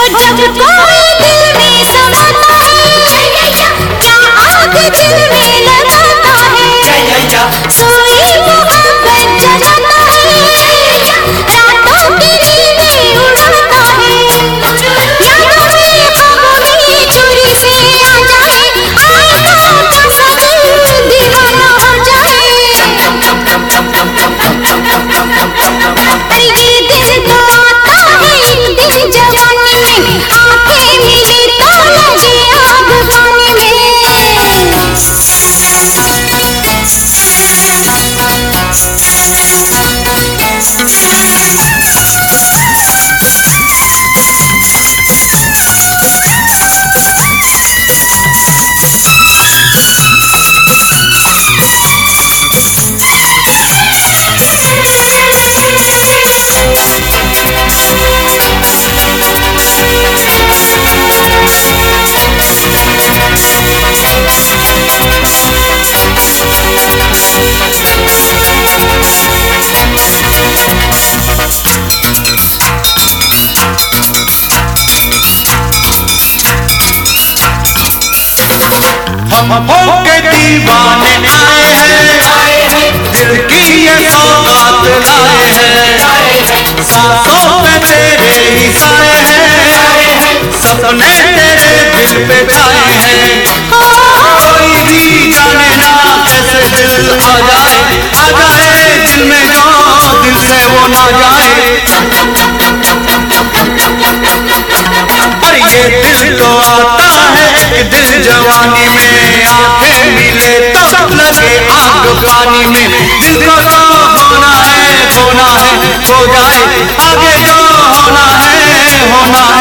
और जब कोई दिल में समाता है या आग दिल हम के दीवाने आए हैं। सपने तेरे दिल पे छाए हैं। कोई भी जाने ना कैसे दिल आ जाए। आ जाए दिल में जो दिल से वो ना जाए। और ये दिल तो आता है दिल जवानी में आँखें मिले तो लगे आग पानी में। दिल को तो होना है होना है, हो जाए। आगे जो होना है होना है।